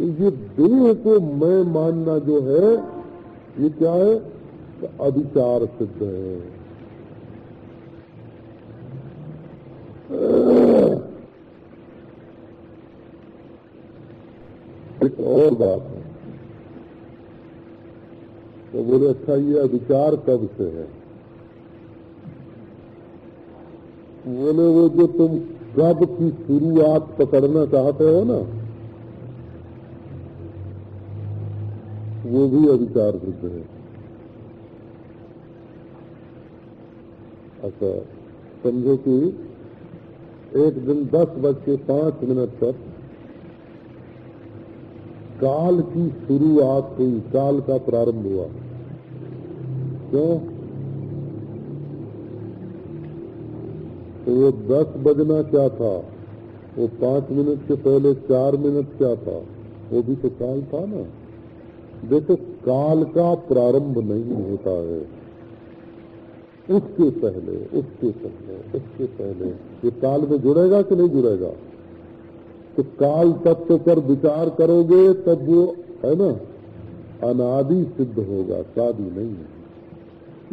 ये देह को मैं मानना जो है, ये क्या है? तो अभिचार सिद्ध है। एक और बात है। तो बोले अच्छा ये विचार कब से है? बोले, वो जो तुम कब की शुरुआत पकड़ना चाहते हो ना, वो भी अविचार सिद्ध है। अच्छा समझो कि एक दिन दस बज के पाँच मिनट तक काल की शुरुआत हुई, काल का प्रारंभ हुआ। क्यों? वो दस बजना क्या था? वो पाँच मिनट से पहले चार मिनट क्या था? वो भी तो काल था ना। देखो, काल का प्रारंभ नहीं होता है। उसके पहले उसके पहले उसके पहले। ये काल में जुड़ेगा कि नहीं जुड़ेगा? तो काल तत्व पर विचार करोगे, तब वो, है ना, अनादि सिद्ध होगा शादी नहीं है।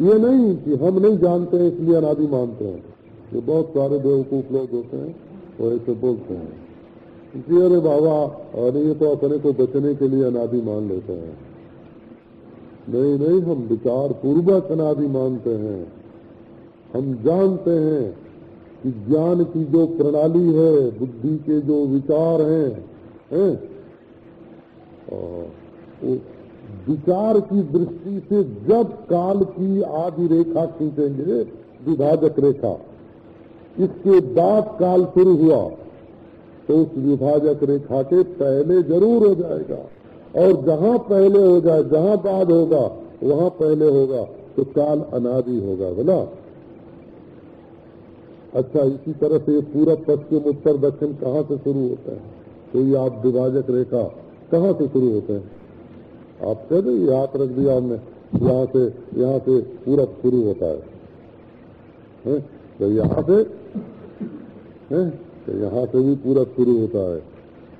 ये नहीं कि हम नहीं जानते हैं इसलिए अनादि मानते हैं। ये बहुत सारे बेवकूफ़ लोग होते हैं, वो ऐसे बोलते हैं। इसलिए अरे बाबा, अरे ये तो अपने को बचने के लिए अनादि मान लेते हैं। नहीं नहीं, हम विचार पूर्वक अनादि मानते हैं। हम जानते हैं कि ज्ञान की जो प्रणाली है, बुद्धि के जो विचार हैं हैं विचार की दृष्टि से जब काल की आदि रेखा खींचेंगे, विभाजक रेखा इसके बाद काल शुरू हुआ तो उस विभाजक रेखा के पहले ज़रूर हो जाएगा। और जहाँ पहले हो जाए जहाँ बाद होगा वहाँ पहले होगा तो काल अनादि होगा बोला अच्छा इसी तरह से पूरा पश्चिम उत्तर दक्षिण कहाँ से शुरू होता है? तो ये आप विभाजक रेखा कहाँ से शुरू होते हैं? आप कह दे हाथ रख दिया हमने यहाँ से यहाँ से पूरा शुरू होता है, है? तो यहाँ से है? तो यहाँ से भी पूरा शुरू होता है।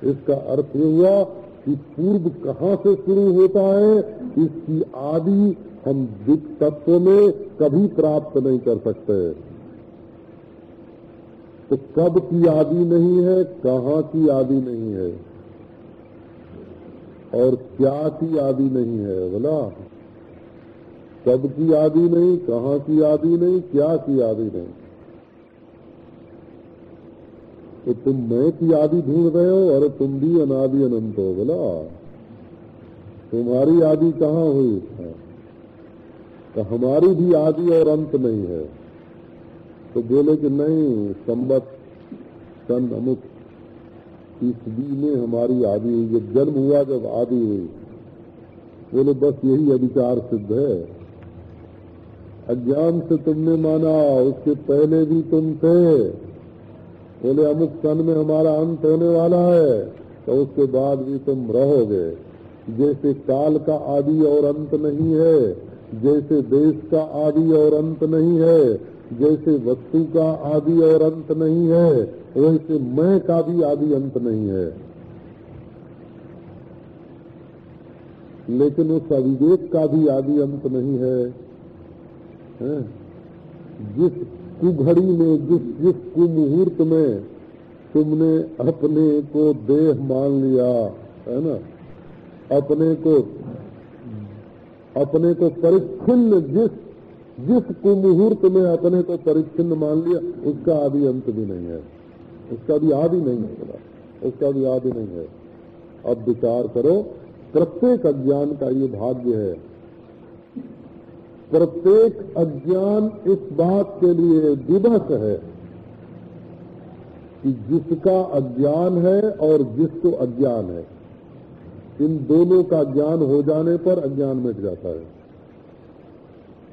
इसका अर्थ ये हुआ कि पूर्व कहाँ से शुरू होता है, इसकी आदि हम तत्व में कभी प्राप्त नहीं कर सकते। तो कब की आदि नहीं है, कहाँ की आदि नहीं है, और क्या की आदि नहीं है, बोला। कब की आदि नहीं, कहाँ की आदि नहीं, क्या की आदि नहीं। तो तुम मैं की आदि ढूंढ रहे हो अरे तुम भी अनादि अनंत हो, बोला। तुम्हारी आदि कहाँ हुई? है तो हमारी भी आदि और अंत नहीं है। तो बोले कि नहीं, संबत, सन, अमुक ईस्वी में हमारी आदि हुई। जब जन्म हुआ जब आदि हुई। बोले, बस यही अधिकार सिद्ध है। अज्ञान से तुमने माना, उसके पहले भी तुम थे। बोले अमुक सन में हमारा अंत होने वाला है। तो उसके बाद भी तुम रहोगे। जैसे काल का आदि और अंत नहीं है जैसे देश का आदि और अंत नहीं है जैसे वस्तु का आदि और अंत नहीं है वैसे मैं का भी आदि अंत नहीं है। लेकिन उस अविवेक का भी आदि अंत नहीं है, है? जिस कुघड़ी में जिस जिस कुमुहूर्त में तुमने अपने को देह मान लिया, है ना? अपने को अपने को परिच्छिन्न जिस जिस कुमुहूर्त में अपने को परिच्छिन्न मान लिया, उसका आदि अंत भी नहीं है। उसका भी आदि नहीं है बोला। उसका भी आदि नहीं है। अब विचार करो, प्रत्येक अज्ञान का ये भाग्य है प्रत्येक अज्ञान इस बात के लिए दिवस है कि जिसका अज्ञान है और जिसको अज्ञान है। इन दोनों का ज्ञान हो जाने पर अज्ञान मिट जाता है।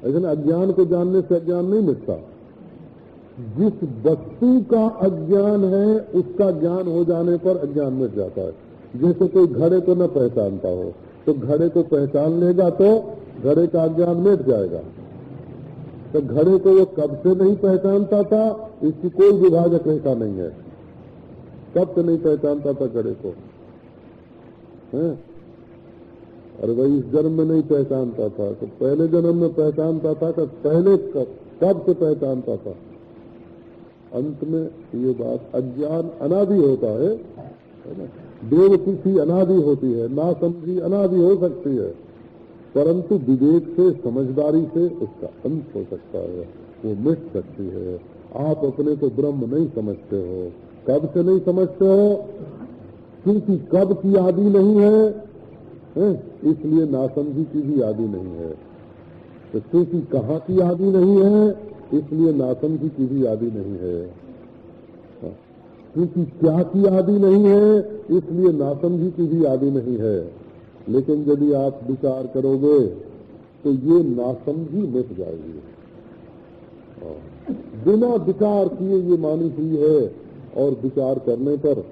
लेकिन अज्ञान को जानने से अज्ञान नहीं मिटता। जिस वस्तु का अज्ञान है, उसका ज्ञान हो जाने पर अज्ञान मिट जाता है। जैसे कोई घड़े को न पहचानता हो तो घड़े को पहचान लेगा तो घड़े का अज्ञान मिट जाएगा। तो घड़े को वो कब से नहीं पहचानता था, इसकी कोई विभाजक रेखा नहीं है। कब से नहीं पहचानता था घड़े को? है? अरे भाई, इस जन्म में नहीं पहचानता था। तो पहले जन्म में पहचानता था तो पहले कब कब से पहचानता था? अंत में ये बात अज्ञान अनादि होता है बेवकूफ़ी अनादि होती है, नासमझी अनादि हो सकती है। परंतु विवेक से समझदारी से उसका अंत हो सकता है। वो मिट सकती है। आप अपने को ब्रह्म नहीं समझते हो। कब से नहीं समझते हो? क्योंकि कब की आदि नहीं है, है? इसलिए नासमझी की भी आदि नहीं है। तो क्योंकि कहाँ की आदि नहीं है इसलिए नासमझी की भी आदि नहीं है। हाँ। क्योंकि क्या की आदि नहीं है इसलिए नासमझी की भी आदि नहीं है। लेकिन यदि आप विचार करोगे तो ये नासमझी मिट जाएगी। बिना विचार किए ये मानी हुई है, और विचार करने पर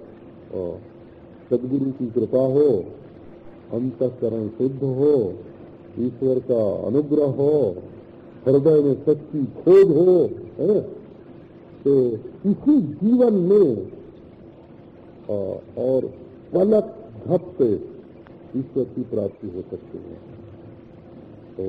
सदगुरु की कृपा हो, अंतकरण शुद्ध हो, ईश्वर का अनुग्रह हो, हृदय में सच्ची खोज हो, है? तो इसी जीवन में और पलक झपते ईश्वर की प्राप्ति हो सकती है। तो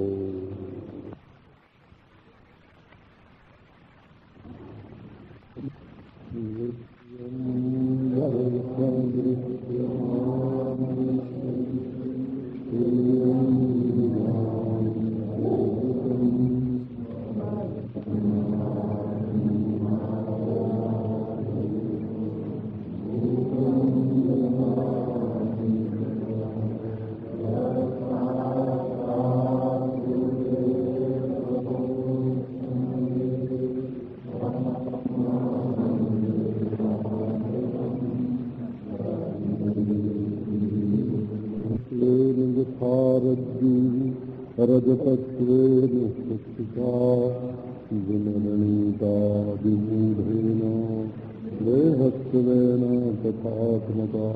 विनरणीता विमूढेन देहत्वेन तथात्मका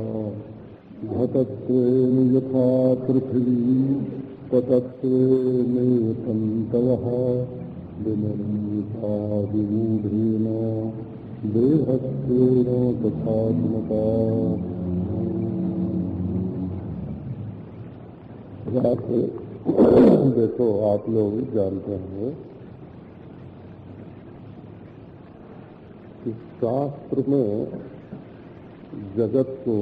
घटत्वेन यथा पृथिवी ततत्वेनेतन्तवः विनरणीता विमूढेन देहत्वेन तथात्मका। देखो, आप लोग जानते होंगे कि शास्त्र में जगत को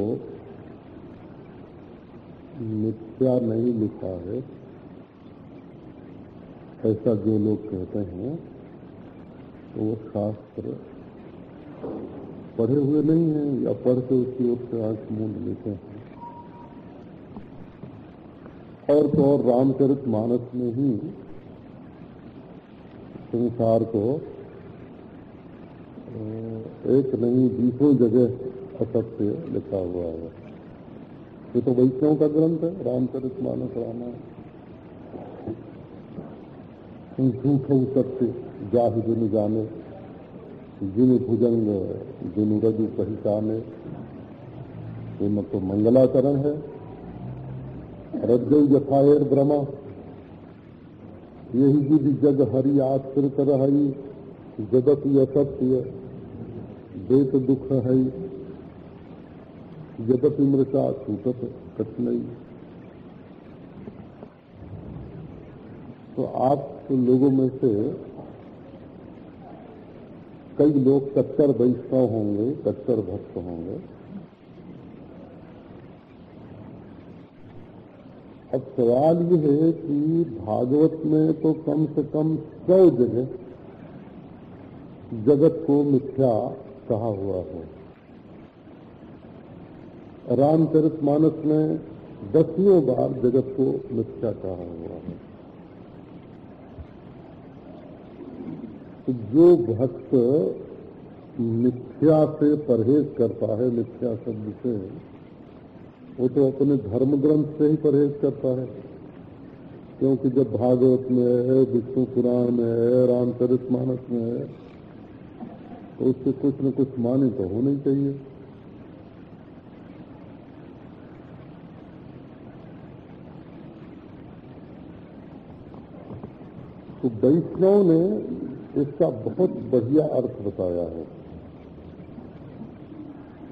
मिथ्या नहीं लिखा है। ऐसा जो लोग कहते हैं तो वो शास्त्र पढ़े हुए नहीं है या पढ़ के उसकी ओर से आँख मूंद लेते हैं। और तो और रामचरित मानस में ही संसार को एक नहीं बीसों जगह असत्य लिखा हुआ है। ये तो वैष्णव का ग्रंथ है, रामचरित मानस रामायण। झूठो सत्य, जाहि जिन जाने। जिन भुजंग, जिन रजु पहचाने ये तो मंगलाचरण है। रज्जु यथायर ब्रह्मा। यही विधि जग हरि आश्रित रही, जगत असत्य देत दुख है। जगत मृषा छूटत कठिनाई तो आप तो लोगों में से कई लोग कट्टर वैष्णव होंगे, कट्टर भक्त होंगे। अब सवाल ये है कि भागवत में तो कम से कम सौ जगह जगत को मिथ्या कहा हुआ है। रामचरित मानस में दसियों बार जगत को मिथ्या कहा हुआ है। जो भक्त मिथ्या से परहेज करता है, मिथ्या शब्द से वो तो अपने धर्म ग्रंथ से ही परहेज करता है। क्योंकि जब भागवत में है, विष्णु पुराण में है रामचरित मानस में है तो उससे कुछ न कुछ माने तो होना चाहिए। तो वैष्णव ने इसका बहुत बढ़िया अर्थ बताया है।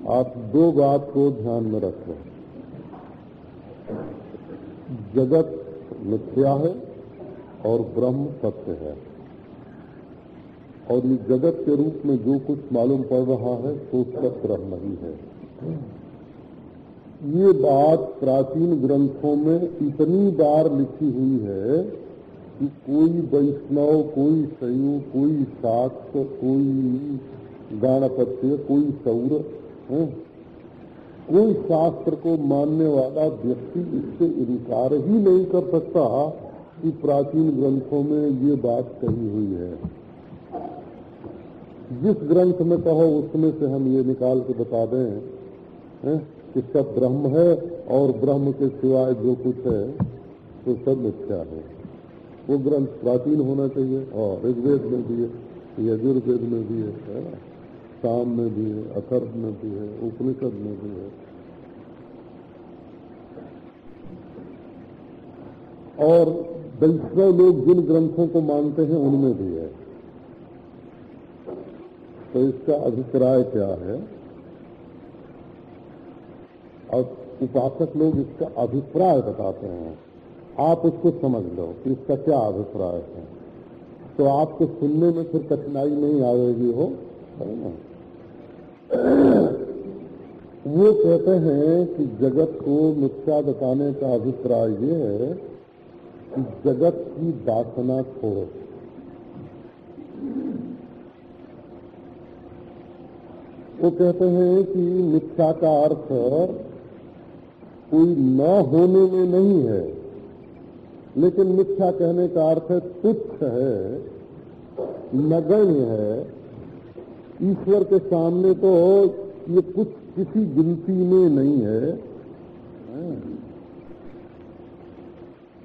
आप दो बात को ध्यान में रखें जगत मिथ्या है और ब्रह्म सत्य है। और ये जगत के रूप में जो कुछ मालूम पड़ रहा है तो उसका ब्रह्म ही है। ये बात प्राचीन ग्रंथों में इतनी बार लिखी हुई है कि कोई वैष्णव, कोई शयु कोई शाक्त कोई गाणपत्य, कोई सौर कोई शास्त्र को मानने वाला व्यक्ति इससे इनकार ही नहीं कर सकता कि प्राचीन ग्रंथों में ये बात कही हुई है। जिस ग्रंथ में कहो उसमें से हम ये निकाल के बता दें है, कि सब ब्रह्म है और ब्रह्म के सिवाय जो कुछ है तो सब मिथ्या है। वो ग्रंथ प्राचीन होना चाहिए और ऋग्वेद में भी है यजुर्वेद में भी है, शाम में भी है अथर्व में भी है उपनिषद में भी है। और वैष्णव लोग जिन ग्रंथों को मानते हैं, उनमें भी है। तो इसका अभिप्राय क्या है? और उपासक लोग इसका अभिप्राय बताते हैं। आप उसको समझ लो कि इसका क्या अभिप्राय है। तो आपको सुनने में फिर कठिनाई नहीं आएगी, हो? है ना? वो कहते हैं कि जगत को मिथ्या बताने का अभिप्राय ये है जगत की वासना छोड़ो। वो कहते हैं कि मिथ्या का अर्थ कोई न होने में नहीं है, लेकिन मिथ्या कहने का अर्थ तुच्छ है, नगण्य है। ईश्वर के सामने तो ये कुछ किसी गिनती में नहीं है।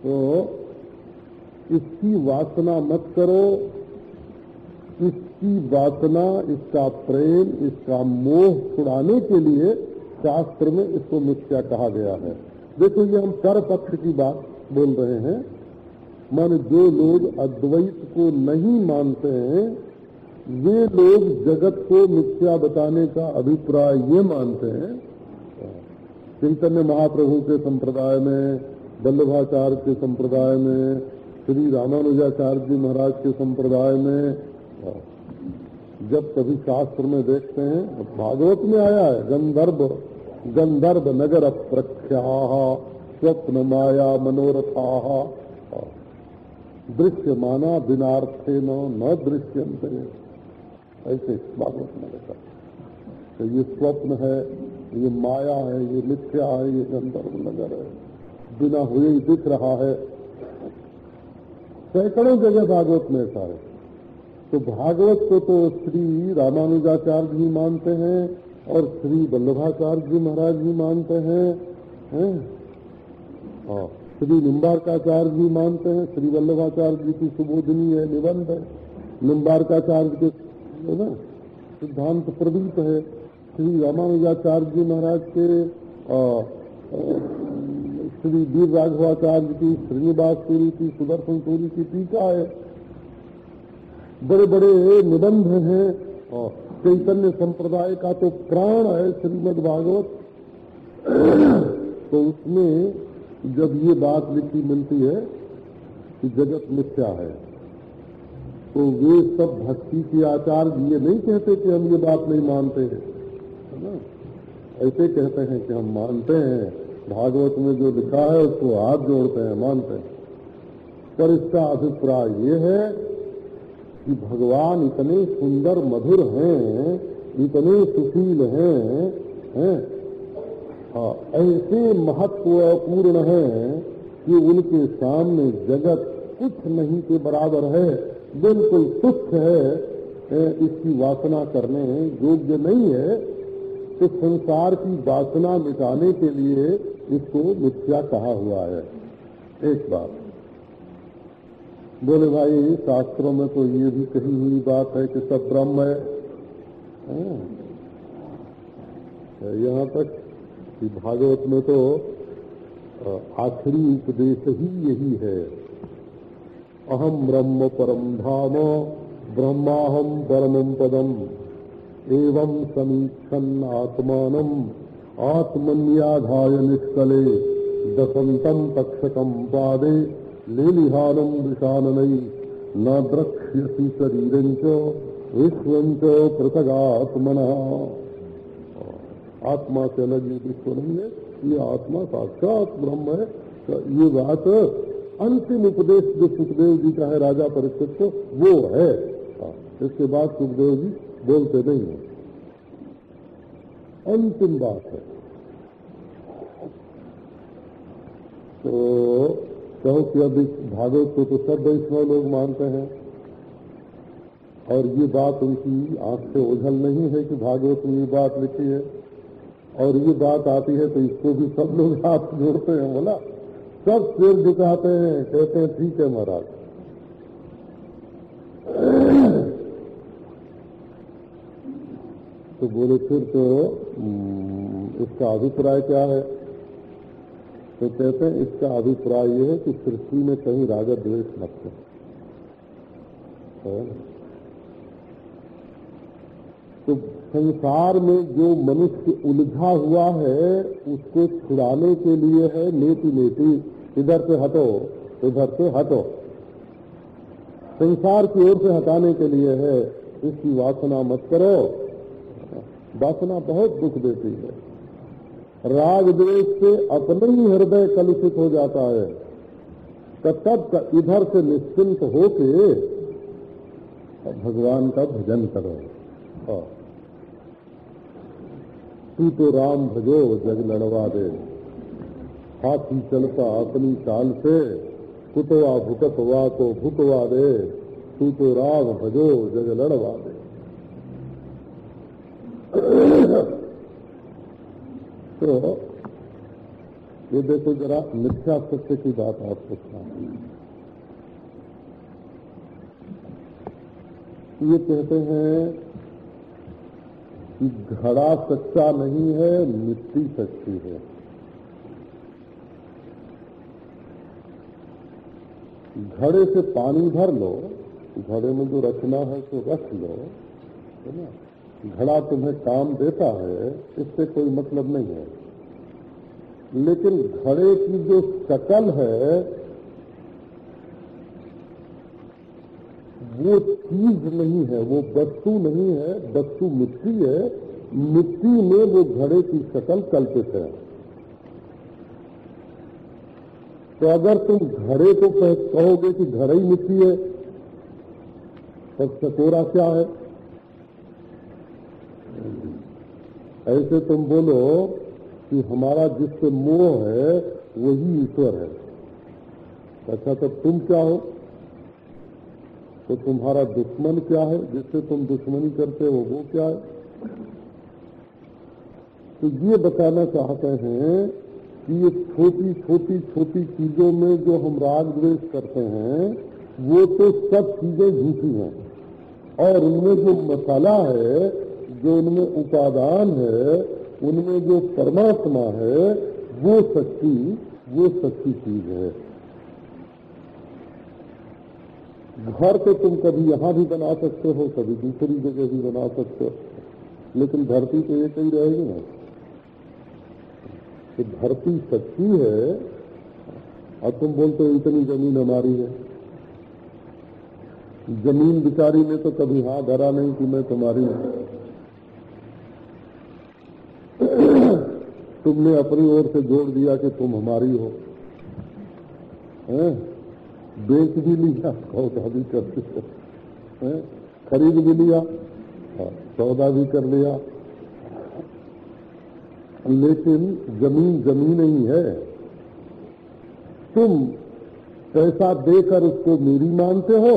तो इसकी वासना मत करो, इसकी वासना, इसका प्रेम, इसका मोह छुड़ाने के लिए शास्त्र में इसको मिथ्या कहा गया है। देखो, ये हम कर पक्ष की बात बोल रहे हैं। मन जो लोग अद्वैत को नहीं मानते हैं, वे लोग जगत को मिथ्या बताने का अभिप्राय ये मानते हैं। चैतन्य महाप्रभु के संप्रदाय में वल्लभाचार्य के संप्रदाय में, श्री रामानुजाचार्य जी महाराज के संप्रदाय में जब कभी शास्त्र में देखते हैं भागवत में आया है, गंधर्व गंधर्व नगर प्रख्या स्वप्न माया मनोरथा दृश्य माना बिनार्थे न दृश्यंत ऐसे भागवत में लिखा तो ये स्वप्न है, ये माया है, ये मिथ्या है, ये गंधर्व नगर है। बिना हुए ही दिख रहा है। सैकड़ों जगह भागवत में ऐसा है। तो भागवत को तो श्री रामानुजाचार्य जी मानते हैं और श्री वल्लभाचार्य जी महाराज भी मानते हैं हैं? हाँ श्री निम्बारकाचार्य जी मानते हैं। श्री वल्लभाचार्य जी की सुबोधनी है, निबंध है। निम्बारकाचार्य के, है ना? सिद्धांत प्रदीप है। श्री रामानुजाचार्य जी महाराज के श्री वीर राघवाचार्य की श्रीनिवास सूरी की सुदर्शन सूरी की टीका है। बड़े बड़े निबंध हैं और चैतन्य संप्रदाय का तो प्राण है श्रीमद भागवत। तो उसमें जब ये बात लिखी मिलती है कि जगत मिथ्या है तो वे सब भक्ति के आचार्य ये नहीं कहते कि हम ये बात नहीं मानते हैं ऐसे कहते हैं कि हम मानते हैं। भागवत में जो लिखा है उसको हाथ जोड़ते हैं मानते हैं। पर इसका अभिप्राय ये है कि भगवान इतने सुंदर मधुर हैं इतने सुशील हैं हैं। हाँ, ऐसे महत्वपूर्ण हैं कि उनके सामने जगत कुछ नहीं के बराबर है। बिल्कुल तुच्छ है इसकी वासना करने योग्य नहीं है। तो संसार की वासना मिटाने के लिए इसको मिथ्या कहा हुआ है। एक बात। बोले, भाई, शास्त्रों में तो ये भी कही हुई बात है कि सब ब्रह्म है। यहाँ तक कि भागवत में तो आखिरी उपदेश ही यही है। अहम ब्रह्म परम धाम ब्रह्माहम परम पदम, एवं समीक्षण आत्मान। आत्मन्याधाय निष्कले दसंतम तक्षकम पादे लेलिहानम विषाननई न द्रक्ष्यसी शरीर विश्व पृथगात्मन। आत्मा से अलग ये विश्व नहीं है ये आत्मा साक्षात ब्रह्म है। तो ये बात अंतिम उपदेश जो सुखदेव जी का है राजा परिषद को वो है। हाँ, इसके बाद सुखदेव जी बोलते नहीं है। अंतिम बात है। तो कहो कि अभी भागवत को तो सब वैष्णव लोग मानते हैं। और ये बात उनकी आँख से ओझल नहीं है कि भागवत में ये बात लिखी है। और ये बात आती है तो इसको भी सब लोग हाथ जोड़ते हैं। बोला, सब सिर झुकाते हैं, कहते हैं, ठीक है महाराज। तो बोले फिर तो इसका अभिप्राय क्या है? तो कहते हैं, इसका अभिप्राय ये है कि सृष्टि में कहीं राजा द्वेष मत तो संसार में जो मनुष्य उलझा हुआ है, उसको छुड़ाने के लिए है, नेति नेति, इधर से हटो इधर से हटो। संसार की ओर से हटाने के लिए है, इसकी वासना मत करो। वासना बहुत दुख देती है। राग द्वेष से अपने ही हृदय कलुषित हो जाता है। तो तब इधर से निश्चिंत होके भगवान का भजन करो। हाँ। तू तो राम भजो, जग लड़वा दे। हाथी चलता अपनी चाल से, कुतवा भुकतवा को भुकवा दे। तू तो राम भजो, जग लड़वा दे। तो ये देखो जरा मिथ्या सत्य की बात आप पूछना। ये कहते हैं कि घड़ा सच्चा नहीं है, मिट्टी सच्ची है। घड़े से पानी भर लो, घड़े में जो रखना है तो रख लो, है ना? घड़ा तुम्हें काम देता है, इससे कोई मतलब नहीं है। लेकिन घड़े की जो शकल है, वो चीज़ नहीं है, वो वस्तु नहीं है, वस्तु मिट्टी है। मिट्टी में वो घड़े की शकल कल्पित है। तो अगर तुम घड़े को कहोगे कि घड़े ही मिट्टी है तो चकोरा क्या है? ऐसे तुम बोलो कि हमारा जिससे मोह है, वही ईश्वर है। अच्छा तब तो तुम क्या हो? तो तुम्हारा दुश्मन क्या है? जिससे तुम दुश्मनी करते हो, वो क्या है? तो ये बताना चाहते हैं कि ये छोटी छोटी छोटी चीज़ों में जो हम राग द्वेष करते हैं, वो तो सब चीज़ें झूठी हैं। और उनमें जो मसाला है जो उनमें उपादान है, उनमें जो परमात्मा है, वो सच्ची वो सच्ची चीज़ है। घर तो तुम कभी यहाँ भी बना सकते हो, कभी दूसरी जगह भी बना सकते हो, लेकिन धरती तो एक ही रहेगी ना तो धरती सच्ची है, और तुम बोलते हो इतनी ज़मीन हमारी है। ज़मीन बिचारी ने तो कभी हाँ धरा नहीं कि मैं तुम्हारी तुमने अपनी ओर से जोड़ दिया कि तुम हमारी हो? बेच भी लिया सौदा भी कर दिया खरीद भी लिया हाँ, सौदा भी कर लिया। लेकिन ज़मीन ज़मीन ही है। तुम पैसा देकर उसको मेरी मानते हो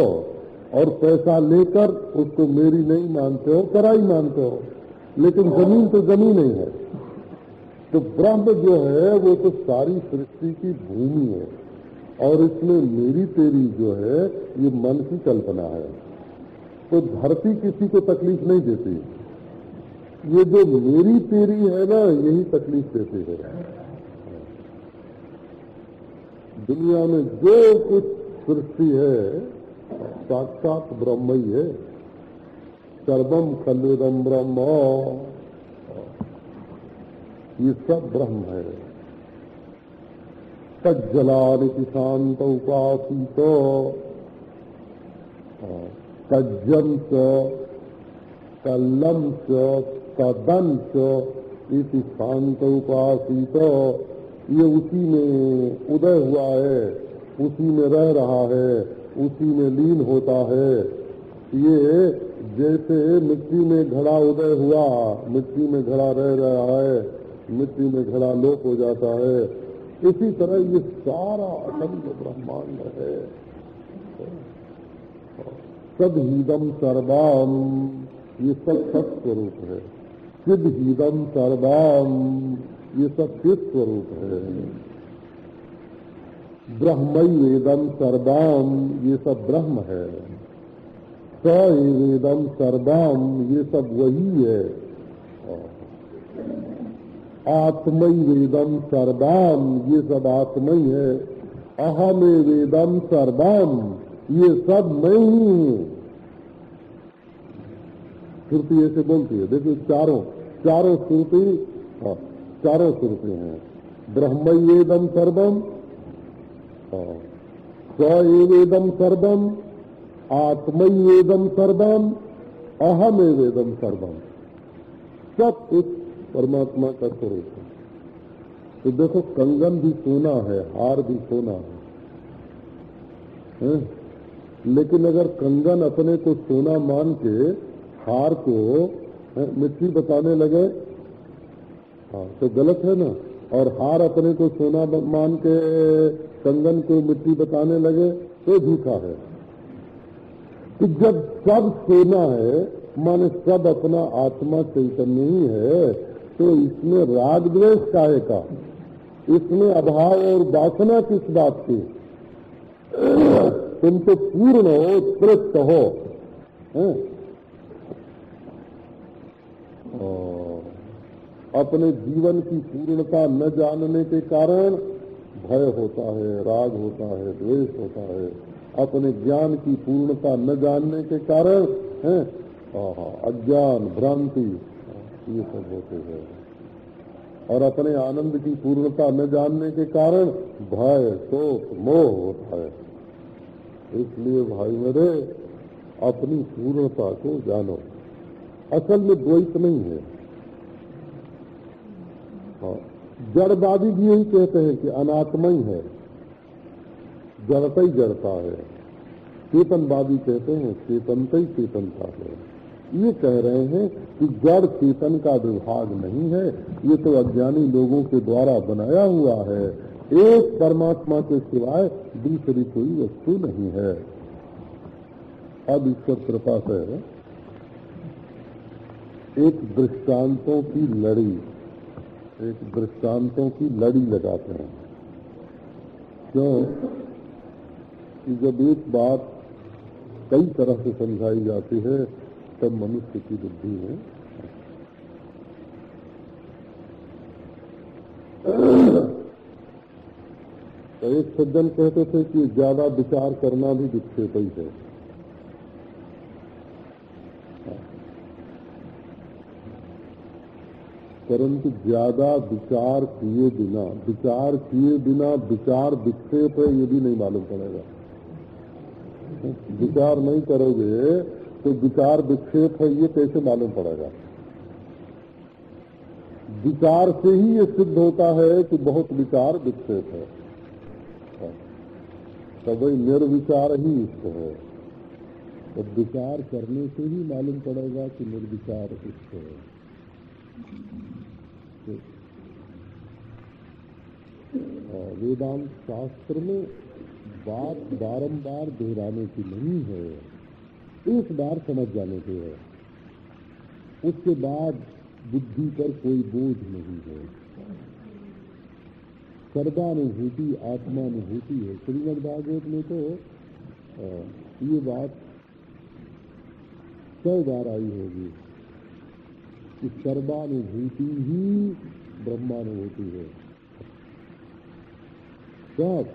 और पैसा लेकर उसको मेरी नहीं मानते हो कराई मानते हो। लेकिन ज़मीन तो ज़मीन ही है। तो ब्रह्म जो है, वो तो सारी सृष्टि की भूमि है। और इसमें मेरी तेरी जो है, ये मन की कल्पना है। तो धरती किसी को तकलीफ़ नहीं देती। ये जो मेरी तेरी है ना, यही तकलीफ़ देती है। दुनिया में जो कुछ सृष्टि है, साक्षात ब्रह्म ही है। सर्वम खलुदम ब्रह्म। ये सब ब्रह्म है। तज्जलानिति शांत उपासित। तज्जम च कल्लम च तदन च इति शांत उपासित। ये उसी में उदय हुआ है, उसी में रह रहा है, उसी में लीन होता है। ये जैसे मिट्टी में घड़ा उदय हुआ, मिट्टी में घड़ा रह रहा है मिट्टी में घड़ा लोप हो जाता है। इसी तरह ये सारा अखंड ब्रह्मांड है। सद हीदम सर्वाम ये सब सत्स्वरूप है। सिद्ध हीदम सर्वाम ये सब चित स्वरूप है। ब्रह्म वेदम सर्वाम ये सब ब्रह्म है। स वेदम सर्वाम ये सब वही है। आत्मय वेदम सर्वाम ये सब आत्मय है। अहमे वेदम सर्वाम ये सब मैं ही। हूँ श्रुति ऐसे बोलती है देखो चारों चारों श्रुति हाँ, चारों श्रुति हैं। ब्रह्म वेदम सर्वम स एवेदम सर्वम आत्मय वेदम सर्वम अहम वेदम सर्वम सब कुछ परमात्मा का स्वरूप है। तो देखो कंगन भी सोना है हार भी सोना है, है? लेकिन अगर कंगन अपने को सोना मान के हार को मिट्टी बताने लगे हाँ तो गलत है ना? और हार अपने को सोना मान के कंगन को मिट्टी बताने लगे तो झूठा है। कि जब सब सोना है माने सब अपना आत्मा चैतन्य ही है तो इसमें राग द्वेष काहे का? इसमें अभाव और वासना किस बात की? तुम तो पूर्ण हो, तृप्त हो। अपने जीवन की पूर्णता न जानने के कारण भय होता है, राग होता है, द्वेष होता है। अपने ज्ञान की पूर्णता न जानने के कारण, है? अज्ञान, भ्रांति ये सब होते हैं। और अपने आनंद की पूर्णता न जानने के कारण भय, शोक, मोह होता है। इसलिए भाई मेरे, अपनी पूर्णता को जानो। असल में द्वैत नहीं है। हाँ। जड़वादी भी यही कहते हैं कि अनात्मय है। जड़ता ही जड़ता है। चेतनवादी कहते हैं चेतनता ही चेतनता है। ये कह रहे हैं कि जड़ चेतन का विभाग नहीं है, ये तो अज्ञानी लोगों के द्वारा बनाया हुआ है। एक परमात्मा के सिवाय दूसरी कोई वस्तु नहीं है। अब ईश्वर कृपा से एक दृष्टांतों की लड़ी, एक दृष्टांतों की लड़ी लगाते हैं। क्यों? कि जब एक बात कई तरह से समझाई जाती है तब मनुष्य की बुद्धि में तो एक सज्जन कहते थे कि ज़्यादा विचार करना भी विक्षेप ही है। परंतु ज़्यादा विचार किए बिना, विचार किए बिना विचार विक्षेप है, ये भी नहीं मालूम पड़ेगा। विचार नहीं करोगे तो विचार विक्षेप है, ये कैसे मालूम पड़ेगा? विचार से ही ये सिद्ध होता है कि बहुत विचार विक्षेप है। तो भाई निर्विचार ही इष्ट है। तो विचार करने से ही मालूम पड़ेगा कि निर्विचार इष्ट है। वेदांत शास्त्र में बात बारंबार दोहराने की नहीं है। एक बार समझ जाने की है। उसके बाद बुद्धि पर कोई बोझ नहीं है। सर्वानुभूति, आत्मानुभूति है। श्रीमद भागवत में तो ये बात सौ बार आई होगी कि सर्वानुभूति ही ब्रह्मानुभूति है। सब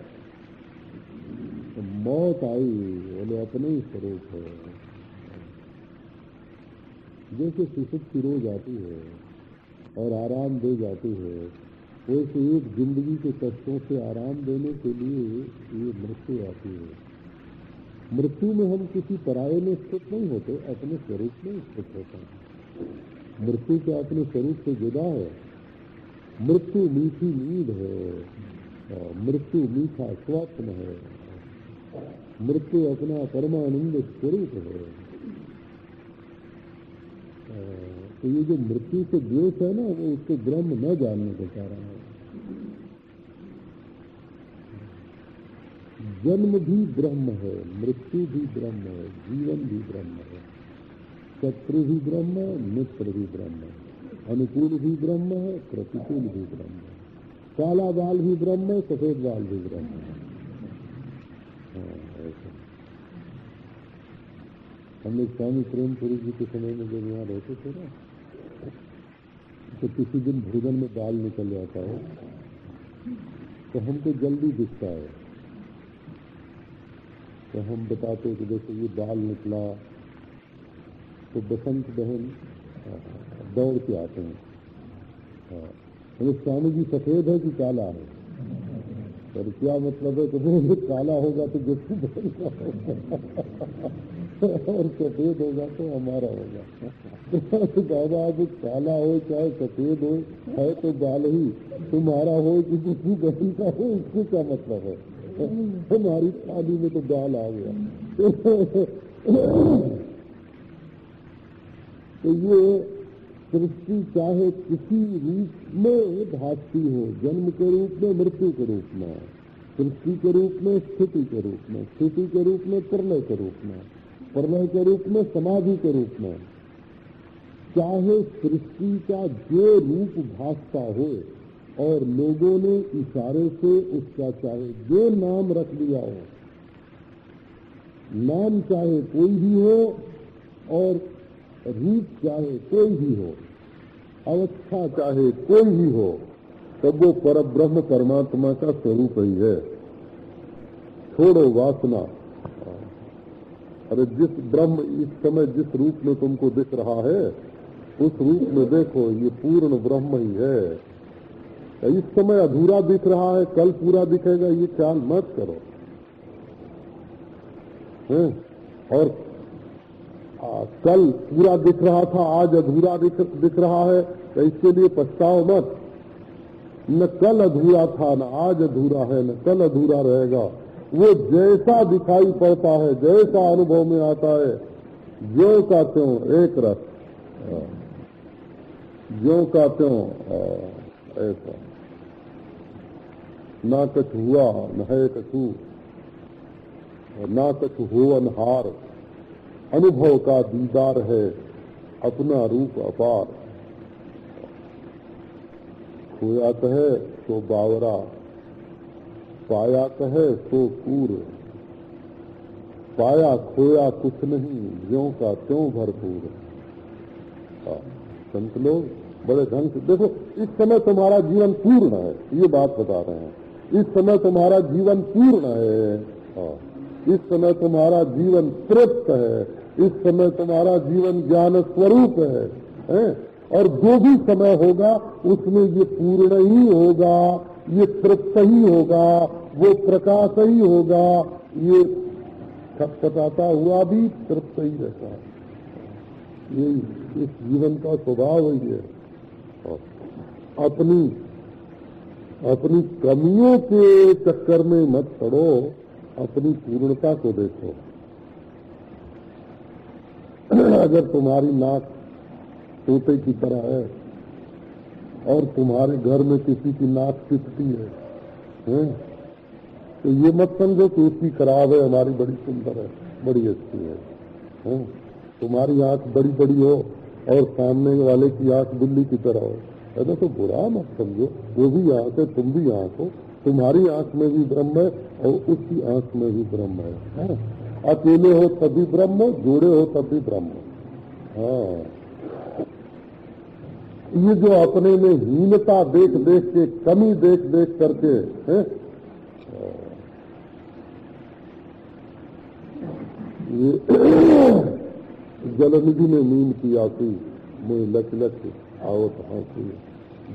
मौत आई बोले, अपने ही स्वरूप है। जैसे सुसुप्ति रोज आती है और आराम दे जाती है, वैसे एक ज़िंदगी के कष्टों से आराम देने के लिए ये मृत्यु आती है। मृत्यु में हम किसी पराये में स्थित नहीं होते, अपने स्वरूप में स्थित होते हैं। मृत्यु क्या अपने स्वरूप से जुदा है? मृत्यु मीठी नींद है मृत्यु मीठा स्वप्न है। मृत्यु अपना परमानंद स्वरूप है। तो ये जो मृत्यु से द्वेष है ना, वो उसको ब्रह्म न जानने को कह रहा है। जन्म भी ब्रह्म है, मृत्यु भी ब्रह्म है, जीवन भी ब्रह्म है, शत्रु भी ब्रह्म है, मित्र भी ब्रह्म है, अनुकूल भी ब्रह्म है, प्रतिकूल भी ब्रह्म है। काला बाल भी ब्रह्म है, सफ़ेद बाल भी ब्रह्म है। हाँ, हम लोग स्वामी प्रेमपुरी जी के समय में जब यहाँ रहते थे ना तो किसी दिन भोजन में दाल निकल जाता है तो हमको जल्दी दिखता है। तो हम बताते कि जैसे ये दाल निकला तो बसंत बहन दौड़ के आते हैं। हाँ स्वामी जी सफ़ेद है कि काला है? और क्या मतलब है कि वो काला होगा तो होगा। और सफ़ेद होगा तो हमारा होगा। तो दादा अब काला हो, चाहे सफ़ेद हो है तो बाल ही, तुम्हारा हो कि किसी बहन का हो, इससे क्या मतलब है? हमारी थाली में तो बाल आ गया। तो ये सृष्टि चाहे किसी रूप में भागती हो, जन्म के रूप में, मृत्यु के रूप में, सृष्टि के रूप में, स्थिति के रूप में, स्थिति के रूप में, प्रलय के रूप में, प्रलय के रूप में, समाधि के रूप में, चाहे सृष्टि का जो रूप भागता हो, और लोगों ने इशारे से उसका चाहे जो नाम रख दिया हो, नाम चाहे कोई भी हो, और रूप चाहे कोई भी हो, अवस्था चाहे कोई भी हो, तब वो पर ब्रह्म परमात्मा का स्वरूप ही है। छोड़ो वासना। अरे जिस ब्रह्म इस समय जिस रूप में तुमको दिख रहा है, उस रूप में देखो, ये पूर्ण ब्रह्म ही है। इस समय अधूरा दिख रहा है, कल पूरा दिखेगा, ये ख्याल मत करो। है? और कल पूरा दिख रहा था आज अधूरा दिख, दिख रहा है तो इसके लिए पछताओ मत। न कल अधूरा था न आज अधूरा है न कल अधूरा रहेगा। वो जैसा दिखाई पड़ता है जैसा अनुभव में आता है जो का त्यों एक रस जो का त्यों ऐसा। ना कछ हुआ न है कछु ना कछ हो अनहार अनुभव का दीदार है अपना रूप अपार। खोया कहे तो बावरा पाया कहे तो पूर्व पाया खोया कुछ नहीं ज्यो का त्यों भरपूर। हाँ, संत लोग बड़े ढंग से देखो इस समय तुम्हारा जीवन पूर्ण है ये बात बता रहे हैं। इस समय तुम्हारा जीवन पूर्ण है। हाँ, इस समय तुम्हारा जीवन तृप्त है। इस समय तुम्हारा जीवन ज्ञान स्वरूप है, है? और जो भी समय होगा उसमें ये पूर्ण ही होगा ये तृप्त ही होगा वो प्रकाश ही होगा ये खटपटाता हुआ भी तृप्त ही रहता है। ये इस जीवन का स्वभाव ही है। अपनी अपनी कमियों के चक्कर में मत पड़ो अपनी पूर्णता को देखो। अगर तुम्हारी नाक तोते की तरह है और तुम्हारे घर में किसी की नाक पिटती है, है? तो ये मत समझो कि उसकी खराब है हमारी बड़ी सुंदर है बड़ी अच्छी है, है? तुम्हारी आँख बड़ी बड़ी हो और सामने वाले की आँख बिल्ली की तरह हो ऐसा तो बुरा मत समझो वो भी आँख है तुम भी आँख हो तुम्हारी आँख में भी ब्रह्म है और उसकी आँख में भी ब्रह्म है, है? अकेले हो तभी ब्रह्म, जोड़े हो तभी ब्रह्म। हाँ। ये जो अपने में हीनता देख देख के, कमी देख देख करके, है? ये जलनिधि में नींद की आती मुझे लच लच, आवत हाथी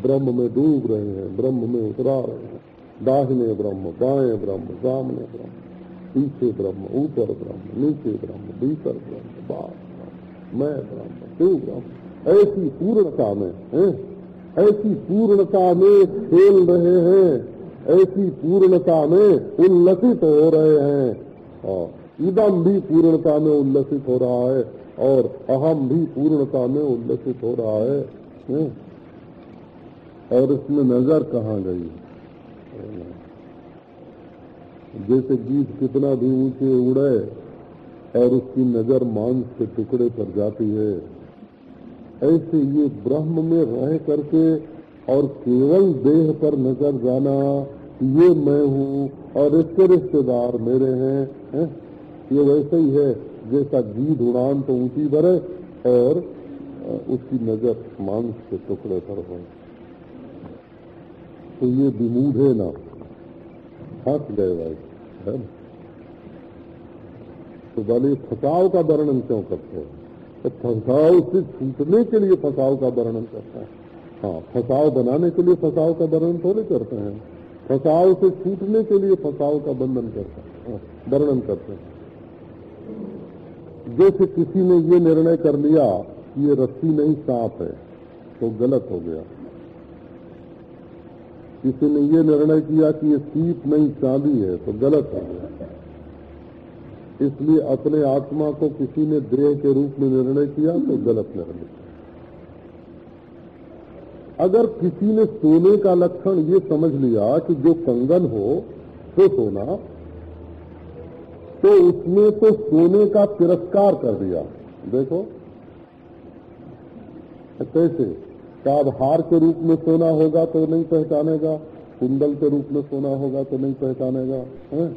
ब्रह्म में डूब रहे हैं, ब्रह्म में उतरा रहे हैं। दाहिने ब्रह्म, बाएँ ब्रह्म, सामने ब्रह्म। पीछे ब्रह्म ऊपर ब्रह्म नीचे ब्रह्म भीतर ब्रह्म बाप मैं ब्रह्म तू ब्रह्म। ऐसी पूर्णता में है? ऐसी पूर्णता में खेल रहे हैं। ऐसी पूर्णता में उल्लसित हो रहे हैं। और इदम भी पूर्णता में उल्लसित हो रहा है और अहम भी पूर्णता में उल्लसित हो रहा है, है? और इसमें नज़र कहाँ गई? जैसे गीत कितना भी ऊँचे उड़े और उसकी नज़र मांस के टुकड़े पर जाती है। ऐसे ये ब्रह्म में रह करके और केवल देह पर नज़र जाना, ये मैं हूँ और इसके रिश्तेदार मेरे हैं, है? ये वैसे ही है, जैसा गीत उड़ान तो ऊँची भरे और उसकी नज़र मांस के टुकड़े पर हो। तो ये विमूढ़ है ना। फंस गए है तो बोले फसाव का वर्णन क्यों करते हैं? तो फसाव से छूटने के लिए फसाव का वर्णन करता है। हाँ फसाव बनाने के लिए फसाव का वर्णन थोड़े करते हैं। फसाव से छूटने के लिए फसाव का बंधन करता है। हाँ, वर्णन करते हैं। जैसे किसी ने ये निर्णय कर लिया कि ये रस्सी नहीं सांप है तो गलत हो गया। किसी ने ये निर्णय किया कि ये सीप नहीं चांदी है तो गलत हो। इसलिए अपने आत्मा को किसी ने देह के रूप में निर्णय किया तो गलत निर्णय। अगर किसी ने सोने का लक्षण ये समझ लिया कि जो कंगन हो तो सोना तो उसने तो सोने का तिरस्कार कर दिया। देखो कैसे अब हार के रूप में सोना होगा तो नहीं पहचानेगा कुंडल के रूप में सोना होगा तो नहीं पहचानेगा, है?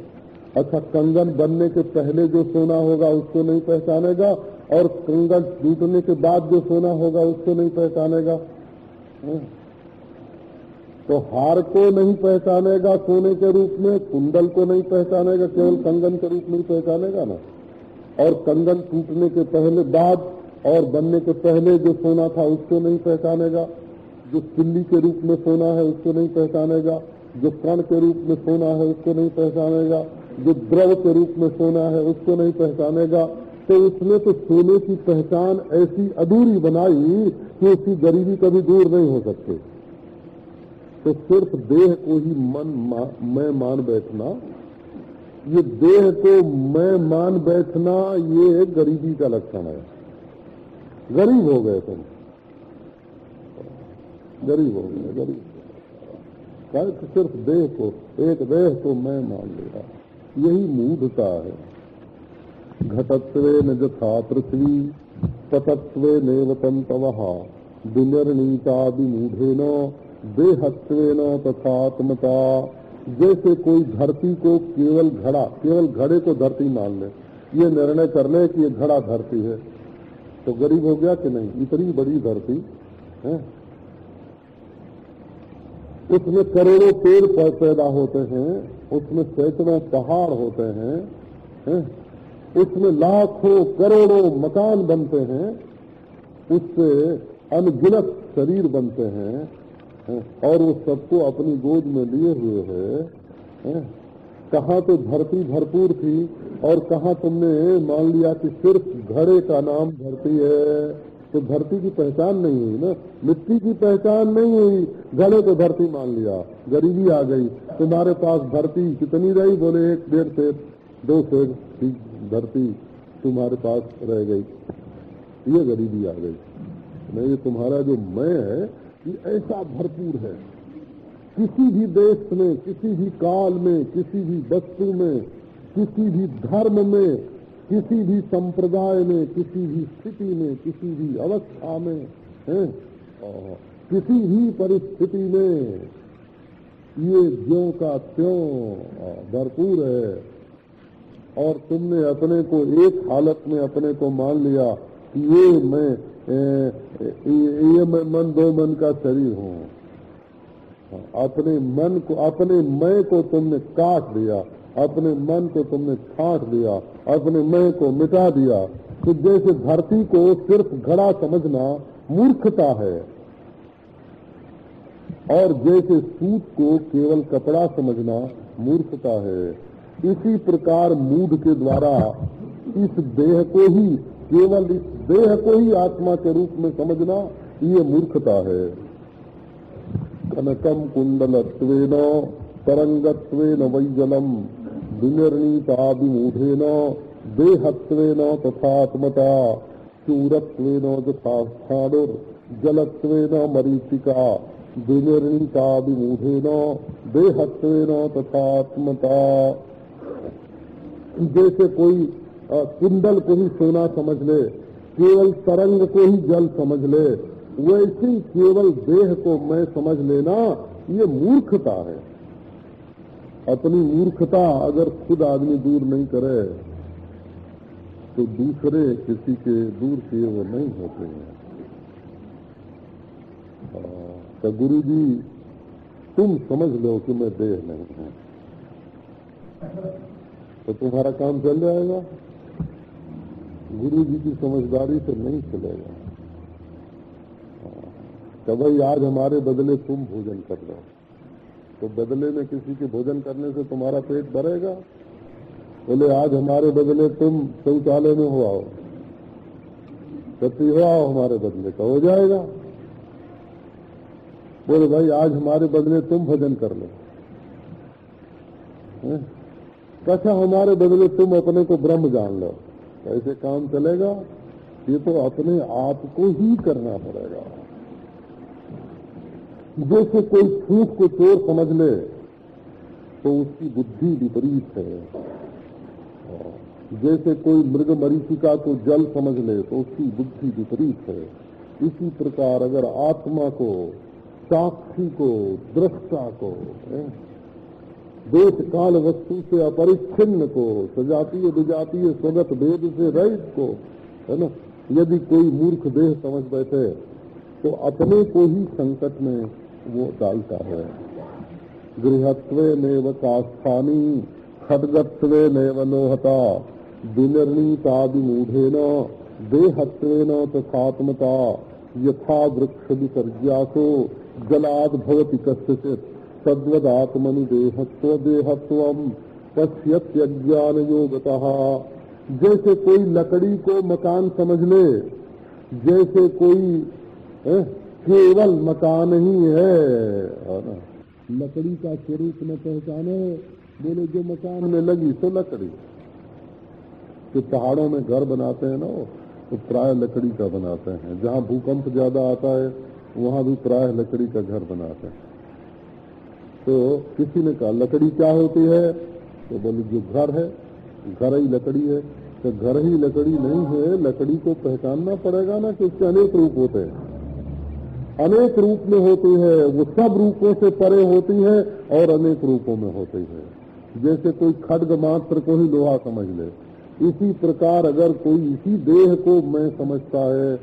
अच्छा कंगन बनने के पहले जो सोना होगा उसको नहीं पहचानेगा और कंगन टूटने के बाद जो सोना होगा उसको नहीं पहचानेगा, है? तो हार को नहीं पहचानेगा सोने के रूप में कुंडल को नहीं पहचानेगा, केवल कंगन के रूप में पहचानेगा ना और कंगन टूटने के पहले बाद और बनने के पहले जो सोना था उसको नहीं पहचानेगा, जो सिल्ली के रूप में सोना है उसको नहीं पहचानेगा, जो कण के रूप में सोना है उसको नहीं पहचानेगा, जो द्रव के रूप में सोना है उसको नहीं पहचानेगा। तो उसने तो सोने की पहचान ऐसी अधूरी बनाई कि उसकी गरीबी कभी दूर नहीं हो सकती। तो सिर्फ़ देह को ही मन मैं मान बैठना, ये देह को मैं मान बैठना ये गरीबी का लक्षण है। गरीब हो गए तुम। गरीब हो गए, गरीब। तो सिर्फ़ देह को, एक देह को मैं मान लिया यही मूढ़ता है। घटत्व न जथा पृथ्वी ततत्व नेव तंतव विनिर्णीता विमूढ़े न देहत्व न तथात्मता। जैसे कोई धरती को केवल घड़ा, केवल घड़े को धरती मान ले, ये निर्णय कर ले कि ये घड़ा धरती है। तो गरीब हो गया कि नहीं इतनी बड़ी धरती है उसमें करोड़ों पेड़ पैदा होते हैं उसमें सैकड़ों पहाड़ होते हैं है? उसमें लाखों करोड़ों मकान बनते हैं उससे अनगिनत शरीर बनते हैं है? और वो सबको अपनी गोद में लिए हुए है, है? कहाँ तो धरती भरपूर थी और कहा तुमने मान लिया कि सिर्फ़ घरे का नाम धरती है? तो धरती की पहचान नहीं हुई ना? मिट्टी की पहचान नहीं हुई। घड़े को धरती मान लिया। गरीबी आ गई। तुम्हारे पास धरती कितनी रही? बोले, एक डेढ़ से दो से धरती तुम्हारे पास रह गई। ये गरीबी आ गई। नहीं, ये तुम्हारा जो मैं है, ये ऐसा भरपूर है। किसी भी देश में किसी भी काल में किसी भी वस्तु में किसी भी धर्म में किसी भी संप्रदाय में किसी भी स्थिति में किसी भी अवस्था में है किसी भी परिस्थिति में ये ज्यो का त्यों भरपूर है। और तुमने अपने को एक हालत में अपने को मान लिया कि ये मैं ए, ए, ये मैं मन दो मन का शरीर हूँ। अपने मन को, अपने मैं को तुमने काट दिया, अपने मन को तुमने छाट दिया, अपने मैं को मिटा दिया। तो जैसे धरती को सिर्फ़ घड़ा समझना मूर्खता है, और जैसे सूत को केवल कपड़ा समझना मूर्खता है, इसी प्रकार मूड के द्वारा इस देह को ही, केवल इस देह को ही आत्मा के रूप में समझना, ये मूर्खता है। कनकम कुंडलत्वेन तरंगत्वेन वैजलम, विनिर्णीताभिमूढ़ेन, देहत्वेन तथात्मता, चूरत्वेन जलत्वेन मरीचिका, विनिर्णीताभिमूढ़ेन, देहत्वेन तथात्मता। जैसे कोई कुंडल को ही सोना समझ ले, केवल तरंग को ही जल समझ ले वैसे केवल देह को मैं समझ लेना, ये मूर्खता है। अपनी मूर्खता अगर खुद आदमी दूर नहीं करे तो दूसरे किसी के दूर किए वो नहीं होते हैं। तो गुरु जी तुम समझ लो कि मैं देह नहीं हूँ। तो तुम्हारा काम चल जाएगा। गुरु जी की समझदारी से नहीं चलेगा। तो भाई आज हमारे बदले तुम भोजन कर लो तो बदले में किसी के भोजन करने से तुम्हारा पेट भरेगा? बोले, आज हमारे बदले तुम शौचालय में हो। आओ हो आओ हमारे बदले का, हो जाएगा। बोले, भाई, आज हमारे बदले तुम भजन कर लो। कथा हमारे बदले तुम अपने को ब्रह्म जान लो। ऐसे काम चलेगा, ये तो अपने आप को ही करना पड़ेगा। जैसे कोई फूट को चोर समझ ले तो उसकी बुद्धि विपरीत है। जैसे कोई मृग मरीचिका को जल समझ ले तो उसकी बुद्धि विपरीत है। इसी प्रकार अगर आत्मा को, साक्षी को, दृष्टा को देश काल वस्तु से अपरिच्छिन्न को, सजातीय विजातीय स्वगत भेद से रहित को, है ना, यदि कोई मूर्ख देह समझ बैठे तो अपने को ही संकट में वो डालता है। गृहत्व नेव कास्थानी खडगत्व नेव लोहता, विनिर्णीतादिमूढ़ेन, देहत्वेन तथात्मता, यथा वृक्ष विसर्ज्यासो जलाद भवती कस्यचित सद्वदात्मनि देहत्व देहत्व पश्यत्यज्ञान योगतः जैसे कोई लकड़ी को मकान समझ ले, जैसे कोई केवल मकान ही है। लकड़ी का स्वरूप न पहचाने, बोले, जो मकान में लगी तो लकड़ी। जो तो पहाड़ों में घर बनाते हैं ना तो प्राय लकड़ी का बनाते हैं। जहाँ भूकंप ज़्यादा आता है, वहाँ भी प्राय लकड़ी का घर बनाते हैं। तो किसी ने कहा, लकड़ी क्या होती है? तो बोले, जो घर है, घर ही लकड़ी है। तो घर ही लकड़ी नहीं है, लकड़ी को पहचानना पड़ेगा ना कि उसके अनेक रूप होते हैं। अनेक रूप में होती है, वो सब रूपों से परे होती है और अनेक रूपों में होती है। जैसे कोई खड्ग मात्र को ही लोहा समझ ले। इसी प्रकार अगर कोई इसी देह को मैं समझता है,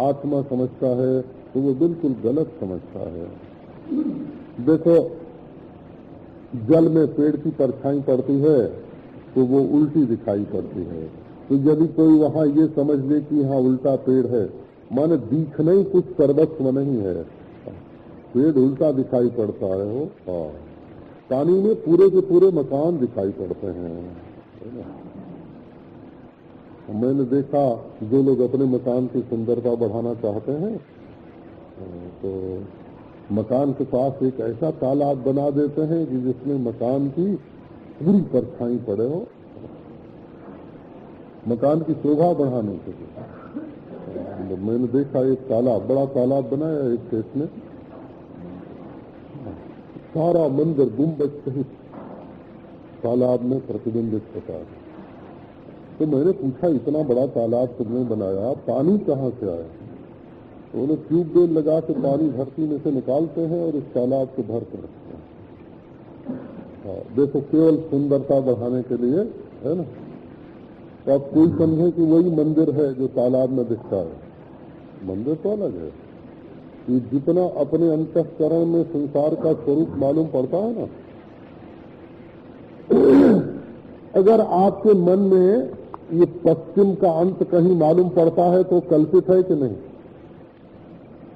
आत्मा समझता है तो वो बिल्कुल गलत समझता है। देखो, जल में पेड़ की परछाई पड़ती है तो वो उल्टी दिखाई पड़ती है। तो यदि कोई वहाँ ये समझ ले कि यहाँ उल्टा पेड़ है माने दिखना ही कुछ सर्वस्व नहीं है। पेड़ उल्टा दिखाई पड़ता है वो। हाँ। पानी में पूरे के पूरे मकान दिखाई पड़ते हैं। मैंने देखा, जो लोग अपने मकान की सुंदरता बढ़ाना चाहते हैं तो मकान के पास एक ऐसा तालाब बना देते हैं कि जिसमें मकान की पूरी परछाई पड़े हो। मकान की शोभा बढ़ाने के लिए। मैंने देखा एक तालाब बड़ा तालाब बनाया एक देश में। सारा मंदिर गुम्बज सहित तालाब में प्रतिबिंबित होता है। तो मैंने पूछा इतना बड़ा तालाब तुमने बनाया पानी कहाँ से आया? तो उन्हें ट्यूबवेल लगा के पानी धरती में से निकालते हैं और इस तालाब को भर कर रखते हैं। हाँ, देखो केवल सुंदरता बढ़ाने के लिए है ना? तो आप कोई समझे कि वही मंदिर है जो तालाब में दिखता है। मंदिर तो अलग है। कि जितना अपने अंतकरण में संसार का स्वरूप मालूम पड़ता है ना। अगर आपके मन में ये पश्चिम का अंत कहीं मालूम पड़ता है तो कल्पित है कि नहीं?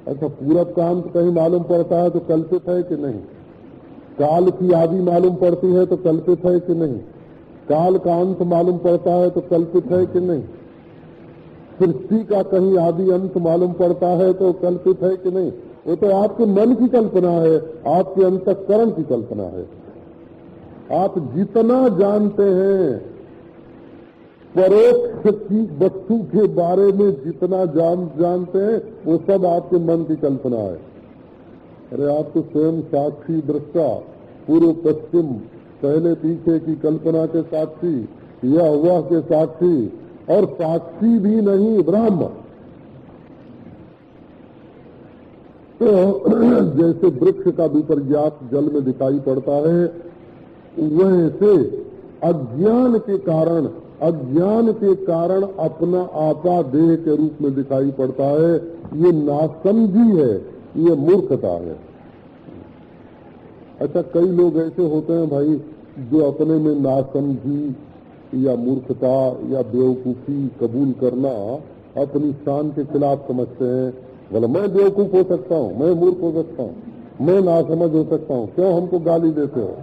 अच्छा पूरब का अंत कहीं मालूम पड़ता है तो कल्पित है कि नहीं? काल की आदि मालूम पड़ती है तो कल्पित है कि नहीं? काल का अंत मालूम पड़ता है तो कल्पित है कि नहीं? सृष्टि का कहीं आदि अंत मालूम पड़ता है तो कल्पित है कि नहीं? वो तो आपके मन की कल्पना है, आपके अंतकरण की कल्पना है। आप जितना जानते हैं, परोक्ष की वस्तु के बारे में जितना जान, जानते हैं, वो सब आपके मन की कल्पना है। अरे आप तो स्वयं साक्षी दृष्टा, पूर्व पश्चिम, पहले पीछे की कल्पना के साक्षी यह वह के साक्षी और साक्षी भी नहीं, ब्रह्म। तो जैसे वृक्ष का विपर्यास जल में दिखाई पड़ता है, वैसे अज्ञान के कारण, अज्ञान के कारण अपना आपा देह के रूप में दिखाई पड़ता है। ये नासमझी है, ये मूर्खता है। अच्छा कई लोग ऐसे होते हैं भाई, जो अपने में नासमझी या मूर्खता या बेवकूफ़ी कबूल करना अपनी शान के खिलाफ समझते हैं। बोले, मैं बेवकूफ़ हो सकता हूँ, मैं मूर्ख हो सकता हूँ, मैं नासमझ हो सकता हूँ, क्यों हमको गाली देते हो?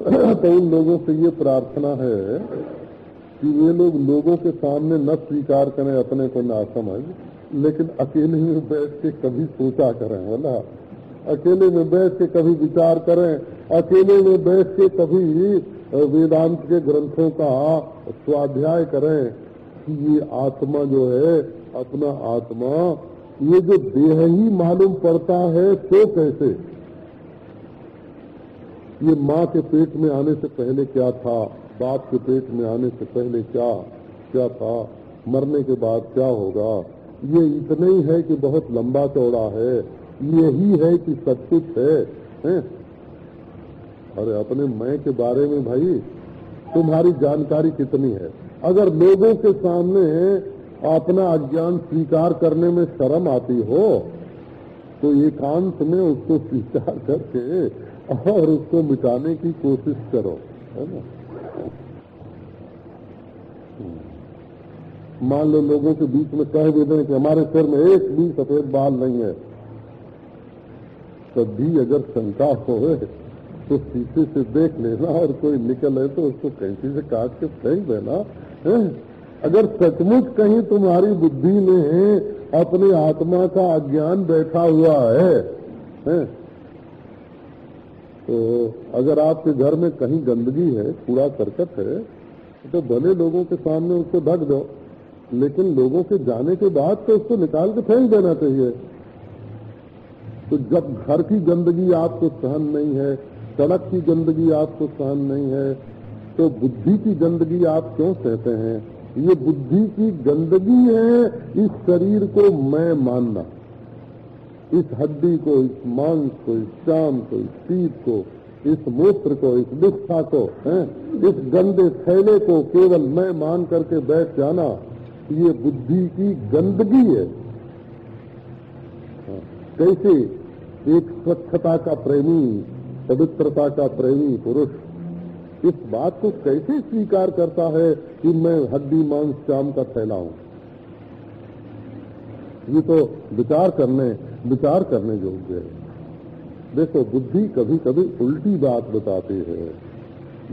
तो उन लोगों से ये प्रार्थना है कि वे लोग लोगों के सामने न स्वीकार करें अपने को नासमझ, लेकिन अकेले में बैठ के कभी सोचा करें, बोला। अकेले में बैठ के कभी विचार करें, अकेले में बैठ के कभी वेदांत के ग्रंथों का स्वाध्याय करें कि ये आत्मा जो है अपना आत्मा ये जो देह ही मालूम पड़ता है तो कैसे? ये माँ के पेट में आने से पहले क्या था? बाप के पेट में आने से पहले क्या? क्या था? मरने के बाद क्या होगा? ये इतना ही है कि बहुत लंबा चौड़ा है। यही है कि सब कुछ है, है? अरे अपने मैं के बारे में भाई, तुम्हारी जानकारी कितनी है? अगर लोगों के सामने अपना अज्ञान स्वीकार करने में शर्म आती हो तो एकांत में उसको स्वीकार करके और उसको मिटाने की कोशिश करो, है ना? मान लो लोगों के बीच में कह भी दें कि हमारे सिर में एक भी सफ़ेद बाल नहीं है। तब भी अगर शंका हो तो शीशे से देख लेना और कोई निकल है तो उसको कैंची से काट के फेंक देना है? अगर सचमुच कहीं तुम्हारी बुद्धि में अपने आत्मा का अज्ञान बैठा हुआ है, है? तो अगर आपके घर में कहीं गंदगी है कूड़ा करकट है तो भले लोगों के सामने उसको ढक दो लेकिन लोगों के जाने के बाद तो उसको निकाल के फेंक देना चाहिए। तो जब घर की गंदगी आपको सहन नहीं है सड़क की गंदगी आपको सहन नहीं है तो बुद्धि की गंदगी आप क्यों सहते हैं? ये बुद्धि की गंदगी है इस शरीर को मैं मानना। इस हड्डी को इस मांस को इस शाम को इस पीत को इस मूत्र को इस निष्ठा को है? इस गंदे थैले को केवल मैं मान करके बैठ जाना ये बुद्धि की गंदगी है। हाँ, कैसे? एक स्वच्छता का प्रेमी पवित्रता का प्रेमी पुरुष इस बात को कैसे स्वीकार करता है कि मैं हड्डी मांस चाम का थैला हूँ ये तो विचार करने विचार करने योग्य है। देखो बुद्धि कभी कभी उल्टी बात बताती है।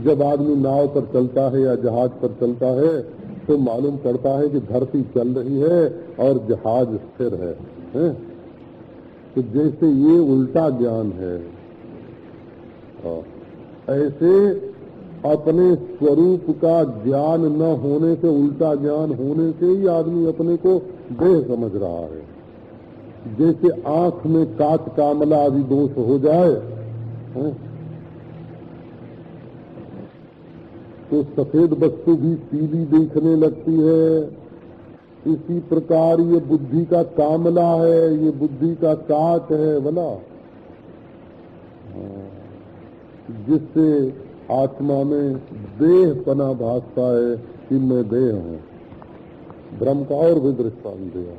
जब आदमी नाव पर चलता है या जहाज़ पर चलता है तो मालूम पड़ता है कि धरती चल रही है और जहाज़ स्थिर है, है? तो जैसे ये उल्टा ज्ञान है ऐसे अपने स्वरूप का ज्ञान न होने से, उल्टा ज्ञान होने से ही आदमी अपने को देह समझ रहा है जैसे आँख में काच कामला आदि दोष हो जाए, है? तो सफ़ेद वस्तु भी पीली देखने लगती है इसी प्रकार ये बुद्धि का कामला है, ये बुद्धि का काट है बोला हाँ। जिससे आत्मा में देह पना भासता है कि मैं देह हूँ। भ्रम का और भी दृष्टान दिया।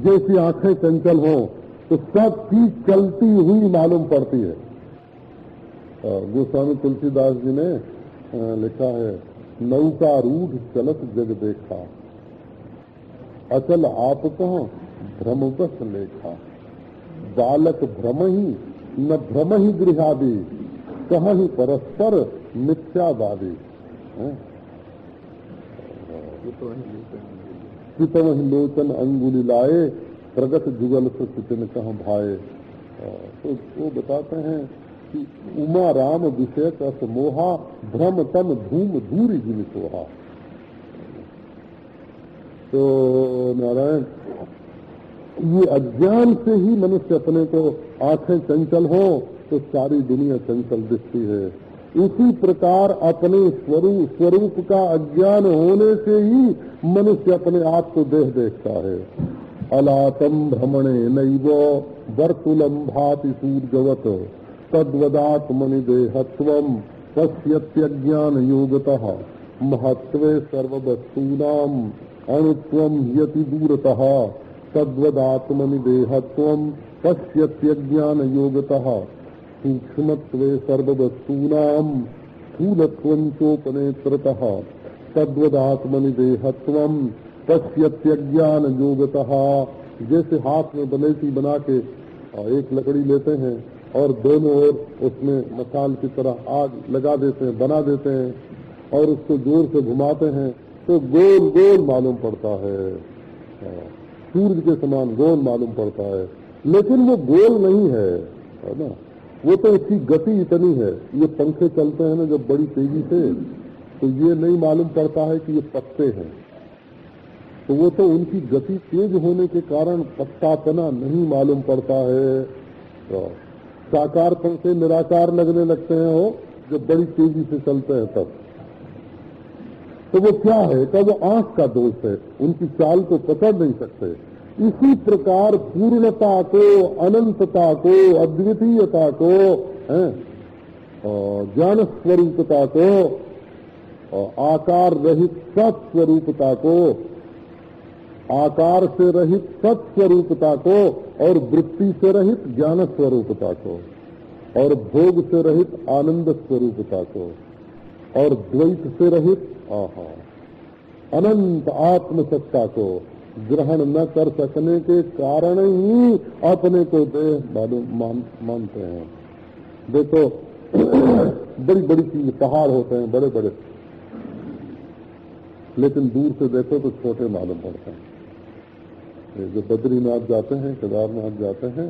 जैसी आँखें चंचल हो तो सब चीज़ चलती हुई मालूम पड़ती है। गोस्वामी तुलसीदास जी ने लिखा है, नौका रूढ़ चलत जग देखा। अचल आप कहो, भ्रम बस लेखा। बालक भ्रम ही न भ्रम ही गृहादि कह ही परस्पर मिथ्यावादी। चितम ही लोचन अंगुली लाए, प्रगत जुगल से चितन कह भाए। तो वो बताते हैं कि उमा राम विषय कस मोहा, भ्रम तम धूम धूरी जिन सोहा तो नारायण ये अज्ञान से ही मनुष्य अपने को आँखें चंचल हो तो सारी दुनिया चंचल दिखती है। इसी प्रकार अपने स्वरूप स्वरूप का अज्ञान होने से ही मनुष्य अपने आप को देह देखता है। अलातम भ्रमणे नैव वर्तुलम भाति सूर्यवत तद्वदात्मनि देहत्व पश्यत्यज्ञान योगतः महत्व सर्ववस्तूनाम अणुत्व यति दूरतः। तद्वदात्मनि देहत्व पश्यत्यज्ञान योगतः सूक्ष्म सर्ववस्तूनाम स्थूलत्वोपनेत्रतः तद्वदात्मनि देहत्व पश्यत्यज्ञान योगतः जैसे हाथ में बनेसी बना के एक लकड़ी लेते हैं और दोनों ओर उसमें मसाल की तरह आग लगा देते हैं, बना देते हैं और उसको ज़ोर से घुमाते हैं तो गोल गोल मालूम पड़ता है। सूर्य के समान गोल मालूम पड़ता है। लेकिन वो गोल नहीं है है ना? वो तो उसकी गति इतनी है। ये पंखे चलते हैं ना जब बड़ी तेज़ी से तो ये नहीं मालूम पड़ता है कि ये पत्ते हैं। तो वो तो उनकी गति तेज होने के कारण पत्ता पत्तापना नहीं मालूम पड़ता है। तो साकार पंखे निराकार लगने लगते हैं वो, जब बड़ी तेज़ी से चलते हैं तब। तो वो क्या है? तब वो आँख का दोष है? उनकी चाल को पकड़ नहीं सकते। इसी प्रकार पूर्णता को, अनंतता को, अद्वितीयता को ज्ञान स्वरूपता को आकार रहित सत्स्वरूपता को आकार से रहित सत्स्वरूपता को, और वृत्ति से रहित ज्ञान स्वरूपता को, और भोग से रहित आनंद स्वरूपता को, और द्वैत से रहित आहा। अनंत आत्मसत्ता को ग्रहण न कर सकने के कारण ही अपने को देह मान, मानते हैं। देखो बड़ी बड़ी चीज़ पहाड़ होते हैं बड़े बड़े लेकिन दूर से देखो तो छोटे मालूम पड़ते हैं। जो बद्रीनाथ जाते हैं केदारनाथ जाते हैं